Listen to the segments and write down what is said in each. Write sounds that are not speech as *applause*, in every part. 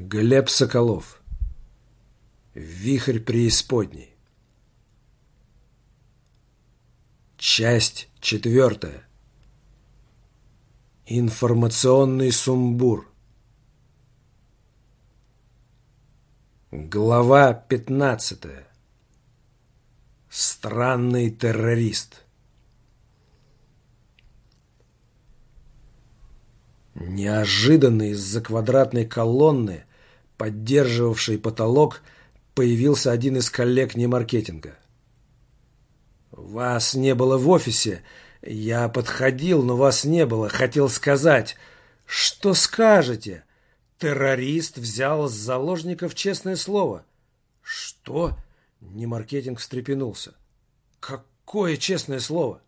Глеб Соколов. Вихрь преисподней. Часть четвертая. Информационный сумбур. Глава пятнадцатая. Странный террорист. Неожиданно из-за квадратной колонны поддерживавший потолок, появился один из коллег немаркетинга. «Вас не было в офисе. Я подходил, но вас не было. Хотел сказать. Что скажете? Террорист взял с заложников честное слово». «Что?» — немаркетинг встрепенулся. «Какое честное слово?»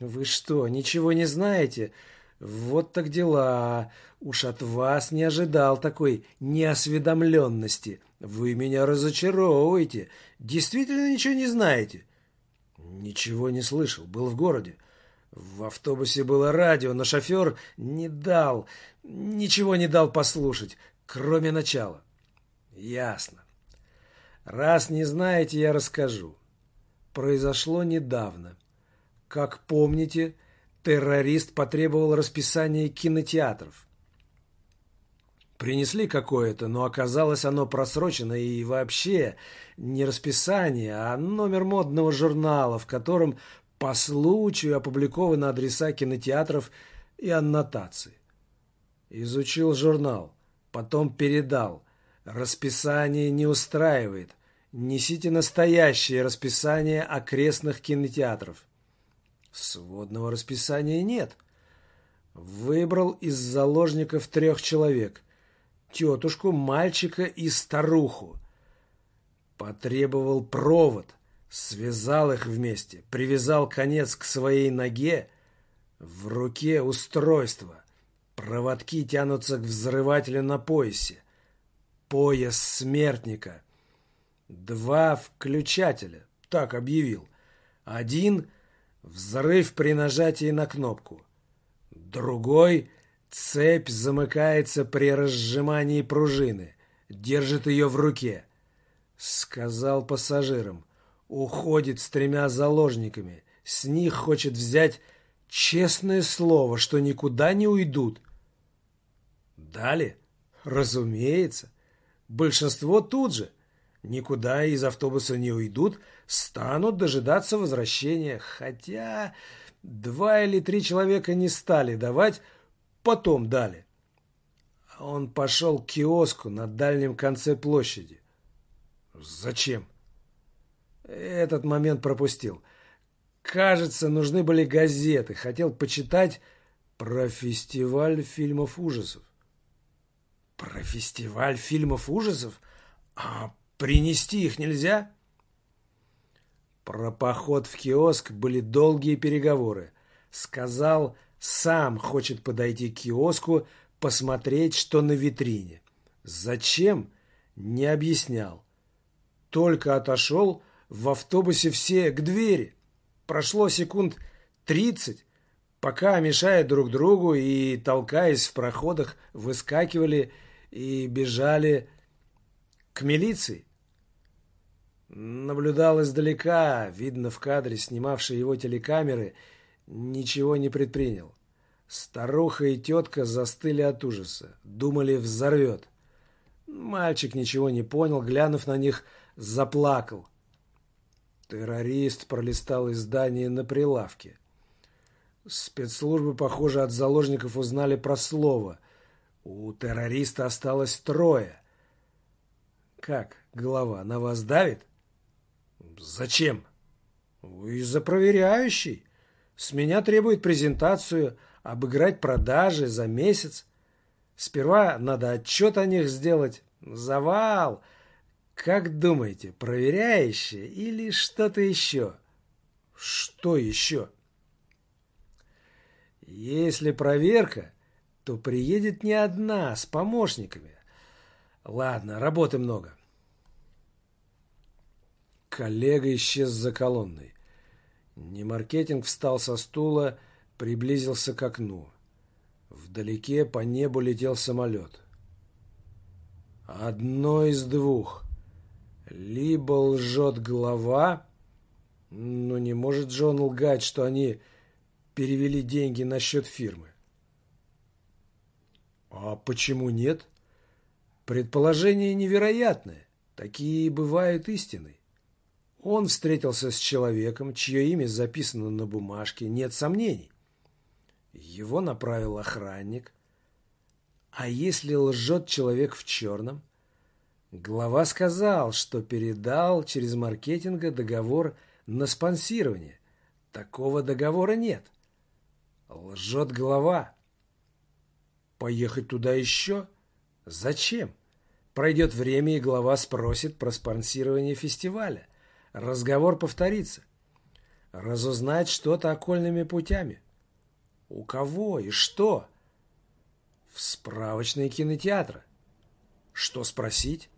«Вы что, ничего не знаете?» Вот так дела. Уж от вас не ожидал такой неосведомленности. Вы меня разочаровываете. Действительно ничего не знаете? Ничего не слышал. Был в городе. В автобусе было радио, но шофер не дал, ничего не дал послушать, кроме начала. Ясно. Раз не знаете, я расскажу. Произошло недавно. Как помните, террорист потребовал расписания кинотеатров. Принесли какое-то, но оказалось оно просрочено и вообще не расписание, а номер модного журнала, в котором по случаю опубликованы адреса кинотеатров и аннотации. Изучил журнал, потом передал. Расписание не устраивает. Несите настоящее расписание окрестных кинотеатров. Сводного расписания нет. Выбрал из заложников трех человек. Тетушку, мальчика и старуху. Потребовал провод, связал их вместе, привязал конец к своей ноге. В руке устройство. Проводки тянутся к взрывателю на поясе. Пояс смертника. Два включателя, так объявил. Один — Взрыв при нажатии на кнопку. Другой — цепь замыкается при разжимании пружины. Держит ее в руке. Сказал пассажирам. Уходит с тремя заложниками. С них хочет взять честное слово, что никуда не уйдут. Дали? Разумеется. Большинство тут же. Никуда из автобуса не уйдут, станут дожидаться возвращения. Хотя два или три человека не стали давать, потом дали. Он пошел к киоску на дальнем конце площади. Зачем? Этот момент пропустил. Кажется, нужны были газеты. Хотел почитать про фестиваль фильмов ужасов. Про фестиваль фильмов ужасов? А Принести их нельзя? Про поход в киоск были долгие переговоры. Сказал, сам хочет подойти к киоску, посмотреть, что на витрине. Зачем? Не объяснял. Только отошел, в автобусе все к двери. Прошло секунд тридцать, пока, мешая друг другу и толкаясь в проходах, выскакивали и бежали к милиции. Наблюдал издалека, видно в кадре, снимавшей его телекамеры, ничего не предпринял. Старуха и тетка застыли от ужаса, думали, взорвет. Мальчик ничего не понял, глянув на них, заплакал. Террорист пролистал издание на прилавке. Спецслужбы, похоже, от заложников узнали про слово. У террориста осталось трое. Как, голова, на вас давит? Зачем? Из-за проверяющей. С меня требует презентацию, обыграть продажи за месяц. Сперва надо отчет о них сделать. Завал. Как думаете, проверяющая или что-то еще? Что еще? Если проверка, то приедет не одна, с помощниками. Ладно, работы много. Коллега исчез за колонной. Немаркетинг встал со стула, приблизился к окну. Вдалеке по небу летел самолет. Одно из двух. Либо лжет глава, но не может Джон лгать, что они перевели деньги на счет фирмы. А почему нет? Предположение невероятное. Такие бывают истиной. Он встретился с человеком, чье имя записано на бумажке, нет сомнений. Его направил охранник. А если лжет человек в черном? Глава сказал, что передал через маркетинга договор на спонсирование. Такого договора нет. Лжет глава. Поехать туда еще? Зачем? Пройдет время, и глава спросит про спонсирование фестиваля. Разговор повторится. Разузнать что-то окольными путями. У кого и что? В справочные кинотеатры. Что спросить?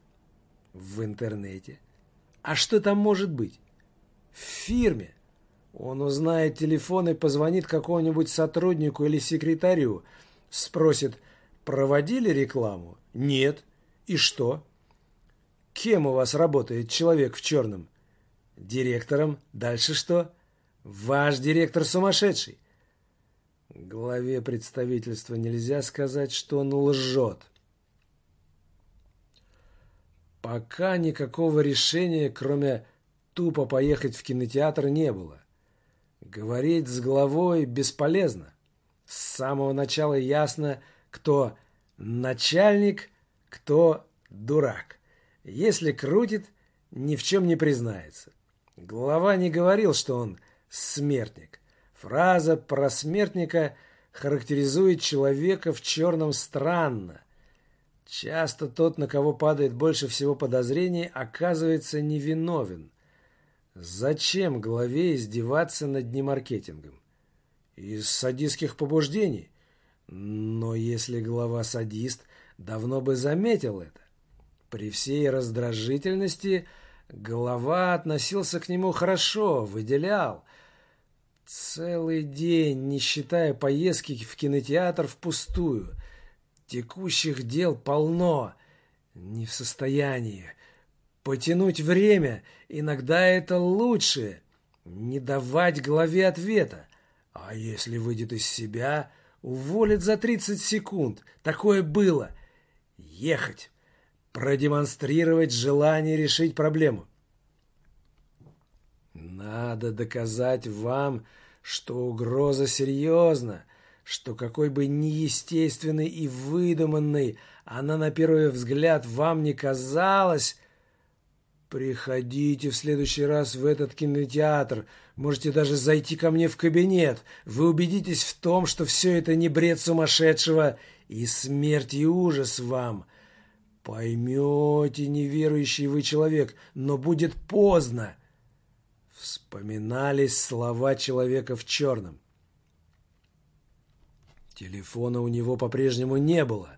В интернете. А что там может быть? В фирме. Он узнает телефон и позвонит какому-нибудь сотруднику или секретарю. Спросит, проводили рекламу? Нет. И что? Кем у вас работает человек в черном? Директором. Дальше что? Ваш директор сумасшедший. Главе представительства нельзя сказать, что он лжет. Пока никакого решения, кроме тупо поехать в кинотеатр, не было. Говорить с главой бесполезно. С самого начала ясно, кто начальник, кто дурак. Если крутит, ни в чем не признается. Глава не говорил, что он смертник. Фраза про смертника характеризует человека в черном странно. Часто тот, на кого падает больше всего подозрений, оказывается невиновен. Зачем главе издеваться над немаркетингом? Из садистских побуждений. Но если глава садист, давно бы заметил это. При всей раздражительности глава относился к нему хорошо, выделял – Целый день, не считая поездки в кинотеатр впустую. Текущих дел полно. Не в состоянии. Потянуть время иногда это лучше. Не давать главе ответа. А если выйдет из себя, уволит за 30 секунд. Такое было. Ехать. Продемонстрировать желание решить проблему. Надо доказать вам, что угроза серьезна, что какой бы неестественной и выдуманной она на первый взгляд вам не казалась, Приходите в следующий раз в этот кинотеатр. Можете даже зайти ко мне в кабинет. Вы убедитесь в том, что все это не бред сумасшедшего и смерть и ужас вам. Поймете, неверующий вы человек, но будет поздно. Вспоминались слова человека в черном. Телефона у него по-прежнему не было.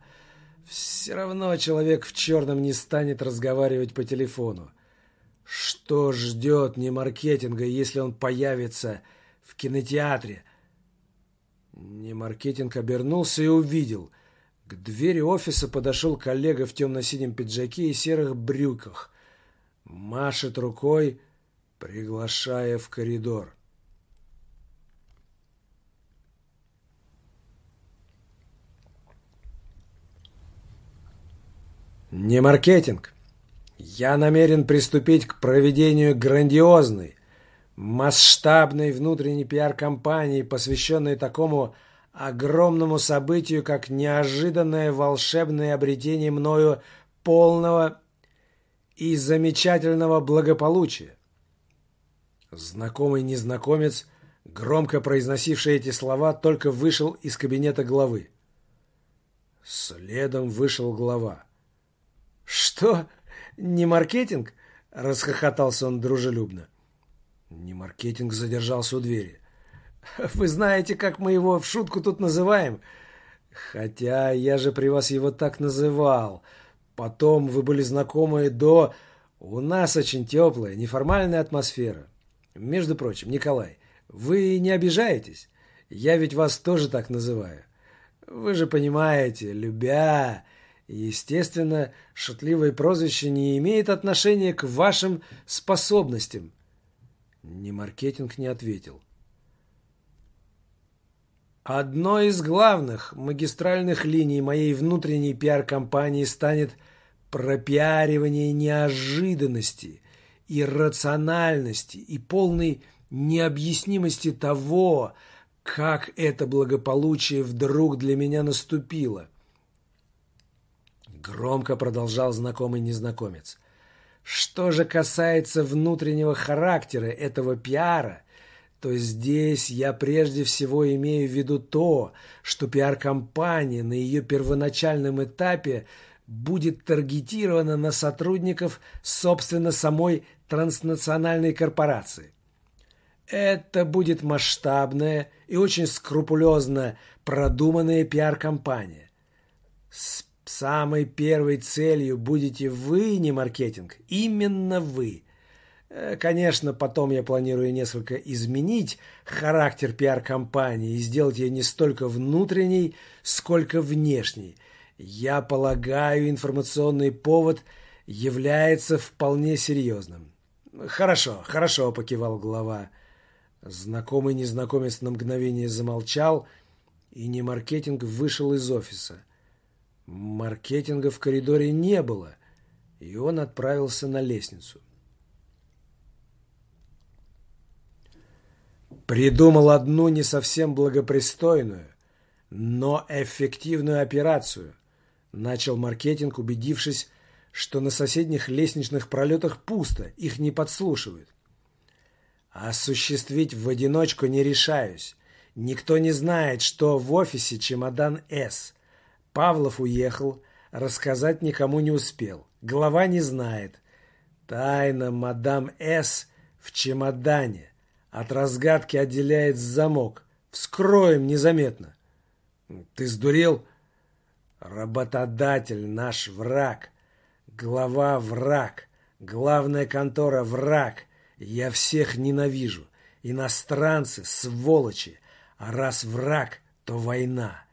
Все равно человек в черном не станет разговаривать по телефону. Что ждет не маркетинга, если он появится в кинотеатре? Не маркетинг обернулся и увидел. К двери офиса подошел коллега в темно-синем пиджаке и серых брюках. Машет рукой, приглашая в коридор. Не маркетинг. Я намерен приступить к проведению грандиозной, масштабной внутренней пиар-компании, посвященной такому огромному событию, как неожиданное волшебное обретение мною полного и замечательного благополучия. Знакомый незнакомец, громко произносивший эти слова, только вышел из кабинета главы. Следом вышел глава. «Что? Не маркетинг?» – расхохотался он дружелюбно. Не маркетинг задержался у двери. *laughs* «Вы знаете, как мы его в шутку тут называем?» «Хотя я же при вас его так называл. Потом вы были знакомы до...» «У нас очень теплая, неформальная атмосфера. Между прочим, Николай, вы не обижаетесь? Я ведь вас тоже так называю. Вы же понимаете, любя, Естественно, шутливое прозвище не имеет отношения к вашим способностям. Ни маркетинг не ответил. Одной из главных магистральных линий моей внутренней пиар-компании станет пропиаривание неожиданности, иррациональности и полной необъяснимости того, как это благополучие вдруг для меня наступило. Громко продолжал знакомый незнакомец. Что же касается внутреннего характера этого пиара, то здесь я прежде всего имею в виду то, что пиар-компания на ее первоначальном этапе будет таргетирована на сотрудников, собственно, самой транснациональной корпорации. Это будет масштабная и очень скрупулезно продуманная пиар-компания. С самой первой целью будете вы, не маркетинг, именно вы. Э, конечно, потом я планирую несколько изменить характер пиар-компании и сделать ее не столько внутренней, сколько внешней. Я полагаю, информационный повод является вполне серьезным. «Хорошо, хорошо», — покивал глава. Знакомый незнакомец на мгновение замолчал, и не маркетинг вышел из офиса. Маркетинга в коридоре не было, и он отправился на лестницу. Придумал одну не совсем благопристойную, но эффективную операцию. Начал маркетинг, убедившись, что на соседних лестничных пролетах пусто, их не подслушивают. Осуществить в одиночку не решаюсь. Никто не знает, что в офисе чемодан «С». Павлов уехал, рассказать никому не успел. Глава не знает. Тайна мадам «С» в чемодане. От разгадки отделяет замок. Вскроем незаметно. Ты сдурел? Работодатель наш враг. Глава враг. Главная контора враг. Я всех ненавижу. Иностранцы, сволочи. А раз враг, то война.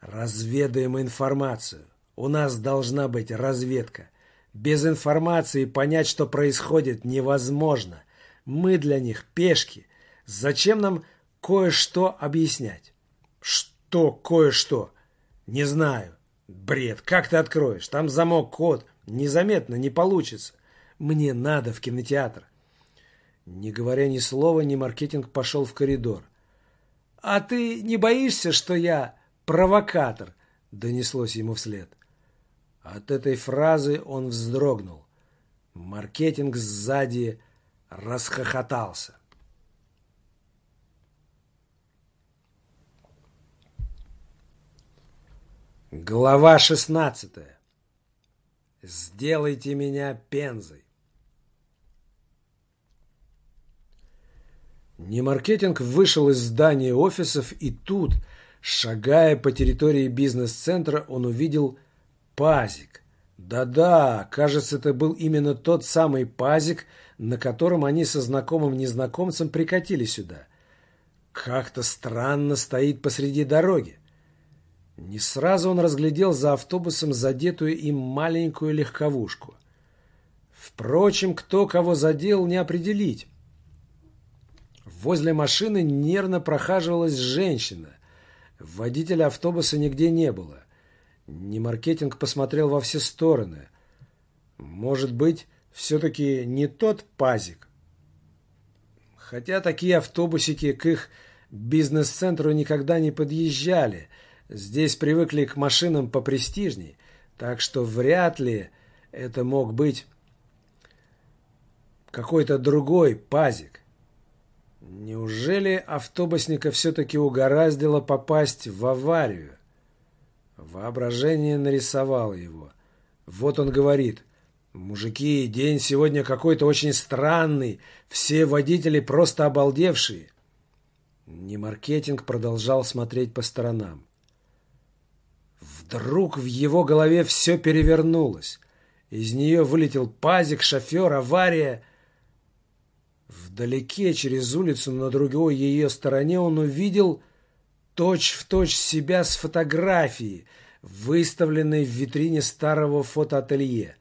Разведаем информацию. У нас должна быть разведка. Без информации понять, что происходит, невозможно. Мы для них пешки. Зачем нам кое-что объяснять? Что кое-что? Не знаю. Бред. Как ты откроешь? Там замок, код. Незаметно не получится. Мне надо в кинотеатр. Не говоря ни слова, ни маркетинг пошел в коридор. «А ты не боишься, что я провокатор?» – донеслось ему вслед. От этой фразы он вздрогнул. Маркетинг сзади расхохотался. Глава шестнадцатая. Сделайте меня пензой. Немаркетинг вышел из здания офисов, и тут, шагая по территории бизнес-центра, он увидел пазик. Да-да, кажется, это был именно тот самый пазик, на котором они со знакомым незнакомцем прикатили сюда. Как-то странно стоит посреди дороги. Не сразу он разглядел за автобусом задетую им маленькую легковушку. Впрочем, кто кого задел, не определить. Возле машины нервно прохаживалась женщина. Водителя автобуса нигде не было. Немаркетинг посмотрел во все стороны. Может быть, все-таки не тот пазик? Хотя такие автобусики к их бизнес-центру никогда не подъезжали. Здесь привыкли к машинам попрестижней, так что вряд ли это мог быть какой-то другой пазик. Неужели автобусника все-таки угораздило попасть в аварию? Воображение нарисовало его. Вот он говорит. «Мужики, день сегодня какой-то очень странный. Все водители просто обалдевшие». Немаркетинг продолжал смотреть по сторонам. Вдруг в его голове все перевернулось. Из нее вылетел пазик, шофер, авария. Вдалеке, через улицу, на другой ее стороне, он увидел точь-в-точь точь себя с фотографии. выставленный в витрине старого фотоателье.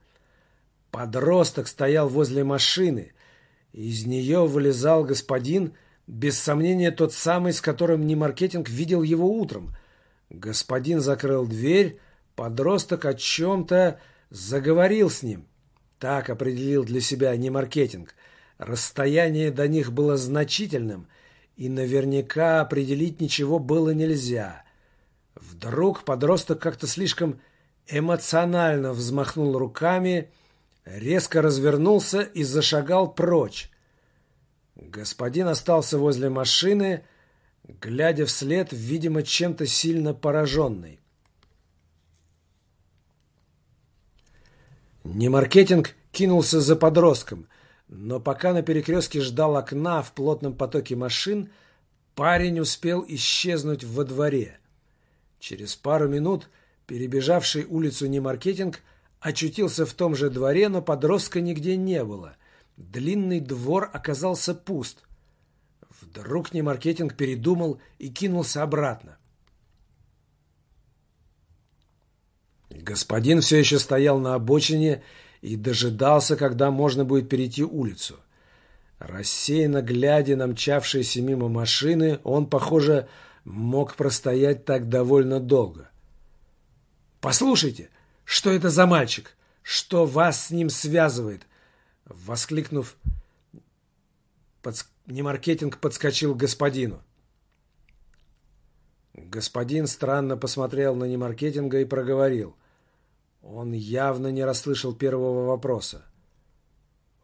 Подросток стоял возле машины. Из нее вылезал господин, без сомнения тот самый, с которым Немаркетинг видел его утром. Господин закрыл дверь, подросток о чем-то заговорил с ним. Так определил для себя Немаркетинг. Расстояние до них было значительным, и наверняка определить ничего было нельзя. Вдруг подросток как-то слишком эмоционально взмахнул руками резко развернулся и зашагал прочь. Господин остался возле машины, глядя вслед, видимо, чем-то сильно пораженный. Немаркетинг кинулся за подростком, но пока на перекрестке ждал окна в плотном потоке машин, парень успел исчезнуть во дворе. Через пару минут перебежавший улицу Немаркетинг – очутился в том же дворе, но подростка нигде не было. Длинный двор оказался пуст. Вдруг Немаркетинг передумал и кинулся обратно. Господин все еще стоял на обочине и дожидался, когда можно будет перейти улицу. Рассеянно глядя на мчавшиеся мимо машины, он, похоже, мог простоять так довольно долго. «Послушайте!» Что это за мальчик? Что вас с ним связывает? Воскликнув, подс... Немаркетинг подскочил к господину. Господин странно посмотрел на Немаркетинга и проговорил. Он явно не расслышал первого вопроса.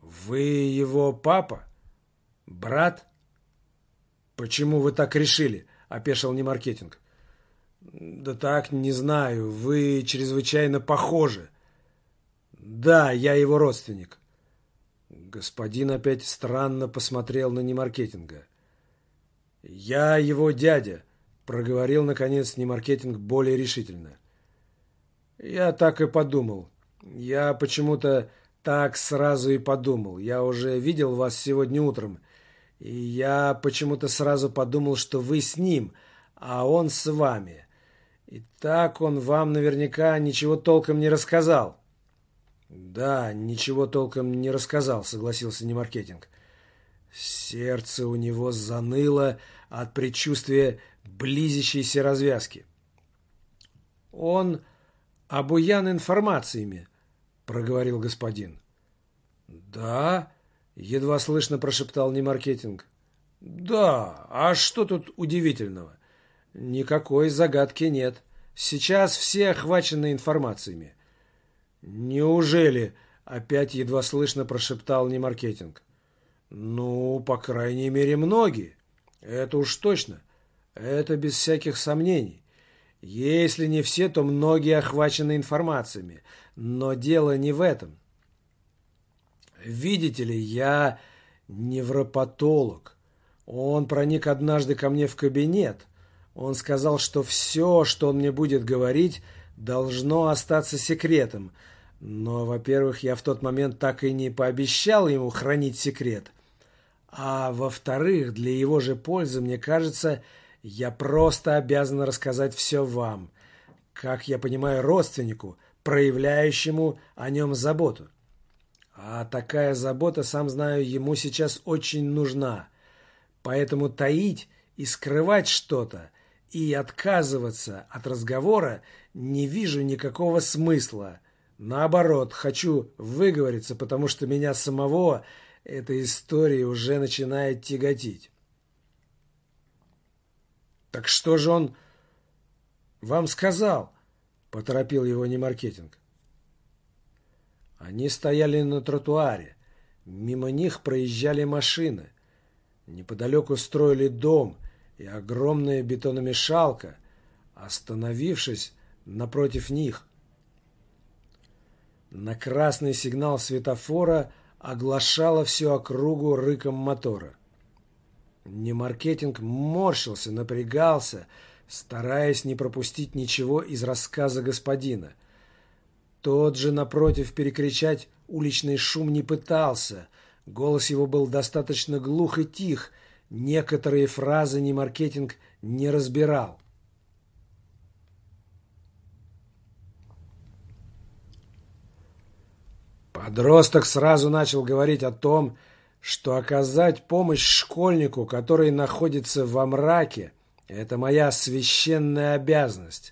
«Вы его папа? Брат?» «Почему вы так решили?» – опешил Немаркетинг. Да так, не знаю. Вы чрезвычайно похожи. Да, я его родственник. Господин опять странно посмотрел на Немаркетинга. Я его дядя, проговорил наконец Немаркетинг более решительно. Я так и подумал. Я почему-то так сразу и подумал. Я уже видел вас сегодня утром. И я почему-то сразу подумал, что вы с ним, а он с вами. И так он вам наверняка ничего толком не рассказал. Да, ничего толком не рассказал, согласился Немаркетинг. Сердце у него заныло от предчувствия близящейся развязки. Он обуян информациями, проговорил господин. Да, едва слышно прошептал Немаркетинг. Да, а что тут удивительного? Никакой загадки нет. Сейчас все охвачены информациями. Неужели? Опять едва слышно прошептал Немаркетинг. Ну, по крайней мере, многие. Это уж точно. Это без всяких сомнений. Если не все, то многие охвачены информациями. Но дело не в этом. Видите ли, я невропатолог. Он проник однажды ко мне в кабинет – он сказал, что все, что он мне будет говорить, должно остаться секретом. Но, во-первых, я в тот момент так и не пообещал ему хранить секрет. А во-вторых, для его же пользы, мне кажется, я просто обязан рассказать все вам, как я понимаю, родственнику, проявляющему о нем заботу. А такая забота, сам знаю, ему сейчас очень нужна. Поэтому таить и скрывать что-то и отказываться от разговора не вижу никакого смысла. Наоборот, хочу выговориться, потому что меня самого эта история уже начинает тяготить. «Так что же он вам сказал?» – поторопил его Немаркетинг. Они стояли на тротуаре. Мимо них проезжали машины. Неподалеку строили дом – и огромная бетономешалка, остановившись напротив них. На красный сигнал светофора оглашала всю округу рыком мотора. Немаркетинг морщился, напрягался, стараясь не пропустить ничего из рассказа господина. Тот же, напротив, перекричать уличный шум не пытался. Голос его был достаточно глух и тих – Некоторые фразы не маркетинг не разбирал. Подросток сразу начал говорить о том, что оказать помощь школьнику, который находится во мраке, это моя священная обязанность.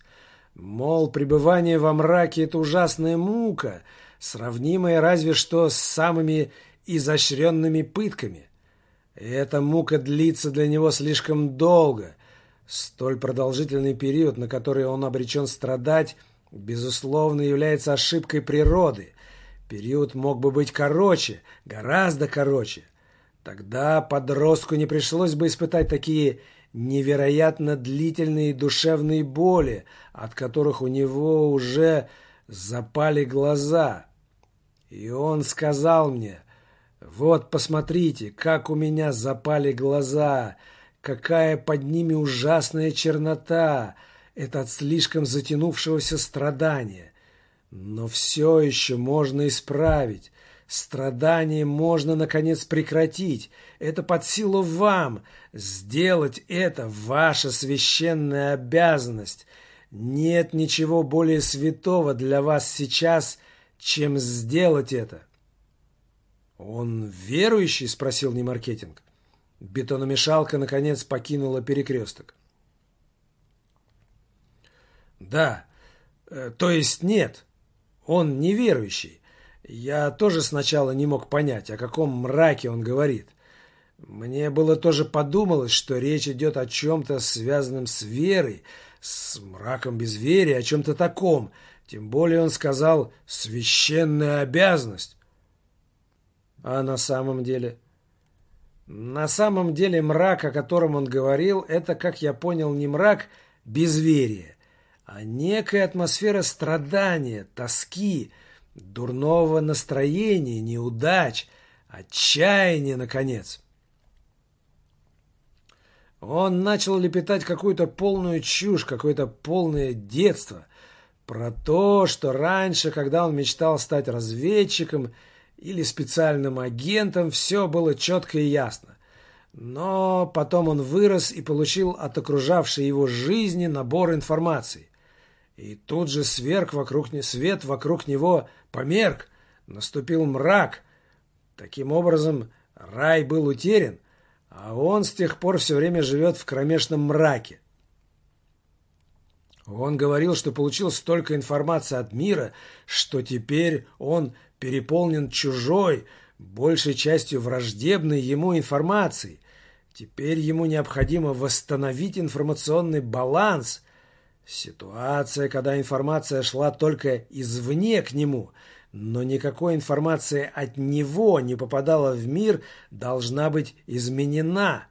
Мол, пребывание во мраке – это ужасная мука, сравнимая разве что с самыми изощренными пытками – и эта мука длится для него слишком долго. Столь продолжительный период, на который он обречен страдать, безусловно, является ошибкой природы. Период мог бы быть короче, гораздо короче. Тогда подростку не пришлось бы испытать такие невероятно длительные душевные боли, от которых у него уже запали глаза. И он сказал мне, «Вот, посмотрите, как у меня запали глаза, какая под ними ужасная чернота, это от слишком затянувшегося страдания. Но все еще можно исправить. Страдание можно, наконец, прекратить. Это под силу вам. Сделать это ваша священная обязанность. Нет ничего более святого для вас сейчас, чем сделать это. «Он верующий?» – спросил Немаркетинг. Бетономешалка, наконец, покинула перекресток. «Да, э, то есть нет, он неверующий. Я тоже сначала не мог понять, о каком мраке он говорит. Мне было тоже подумалось, что речь идет о чем-то связанном с верой, с мраком безверия, о чем-то таком. Тем более он сказал «священная обязанность». А на самом деле? На самом деле мрак, о котором он говорил, это, как я понял, не мрак безверия, а некая атмосфера страдания, тоски, дурного настроения, неудач, отчаяния, наконец. Он начал лепетать какую-то полную чушь, какое-то полное детство про то, что раньше, когда он мечтал стать разведчиком или специальным агентом, все было четко и ясно. Но потом он вырос и получил от окружавшей его жизни набор информации. И тут же сверг вокруг, свет вокруг него померк, наступил мрак. Таким образом, рай был утерян, а он с тех пор все время живет в кромешном мраке. Он говорил, что получил столько информации от мира, что теперь он переполнен чужой, большей частью враждебной ему информацией. Теперь ему необходимо восстановить информационный баланс – Ситуация, когда информация шла только извне к нему, но никакой информации от него не попадала в мир, должна быть изменена.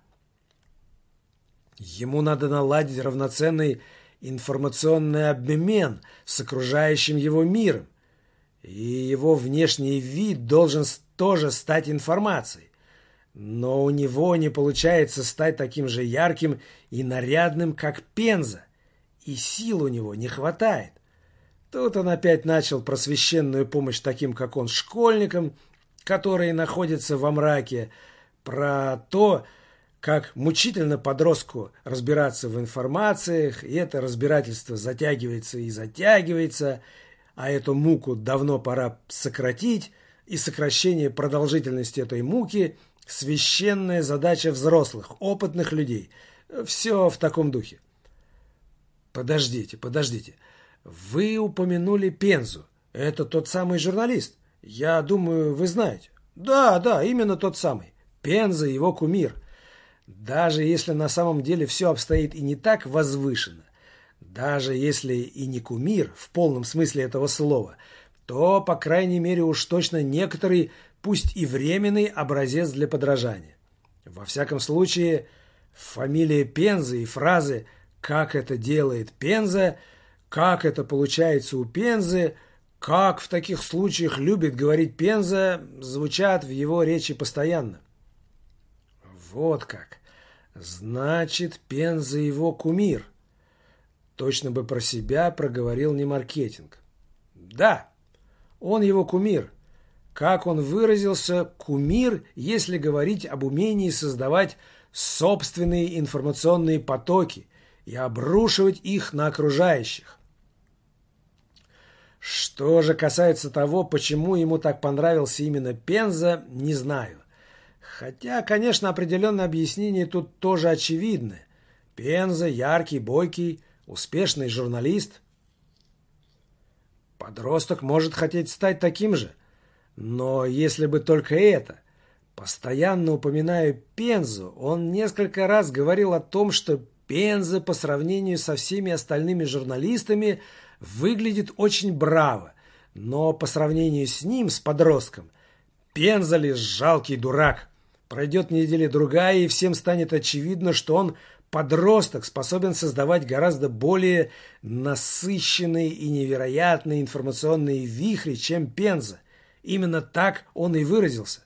Ему надо наладить равноценный информационный обмен с окружающим его миром. И его внешний вид должен тоже стать информацией. Но у него не получается стать таким же ярким и нарядным, как Пенза и сил у него не хватает. Тут он опять начал просвещенную помощь таким, как он, школьникам, которые находятся во мраке, про то, как мучительно подростку разбираться в информациях, и это разбирательство затягивается и затягивается, а эту муку давно пора сократить, и сокращение продолжительности этой муки – священная задача взрослых, опытных людей. Все в таком духе. Подождите, подождите. Вы упомянули Пензу. Это тот самый журналист. Я думаю, вы знаете. Да, да, именно тот самый. Пенза его кумир. Даже если на самом деле все обстоит и не так возвышенно, даже если и не кумир в полном смысле этого слова, то, по крайней мере, уж точно некоторый, пусть и временный, образец для подражания. Во всяком случае, фамилия Пензы и фразы – как это делает Пенза, как это получается у Пензы, как в таких случаях любит говорить Пенза, звучат в его речи постоянно. Вот как. Значит, Пенза его кумир. Точно бы про себя проговорил не маркетинг. Да, он его кумир. Как он выразился, кумир, если говорить об умении создавать собственные информационные потоки, и обрушивать их на окружающих. Что же касается того, почему ему так понравился именно Пенза, не знаю. Хотя, конечно, определенное объяснение тут тоже очевидно. Пенза яркий, бойкий, успешный журналист. Подросток может хотеть стать таким же. Но если бы только это. Постоянно упоминая Пензу, он несколько раз говорил о том, что Пенза по сравнению со всеми остальными журналистами выглядит очень браво, но по сравнению с ним, с подростком, Пенза лишь жалкий дурак. Пройдет неделя другая, и всем станет очевидно, что он подросток, способен создавать гораздо более насыщенные и невероятные информационные вихри, чем Пенза. Именно так он и выразился.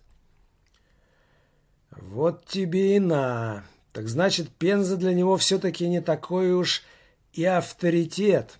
Вот тебе и на. Так значит, Пенза для него все-таки не такой уж и авторитет.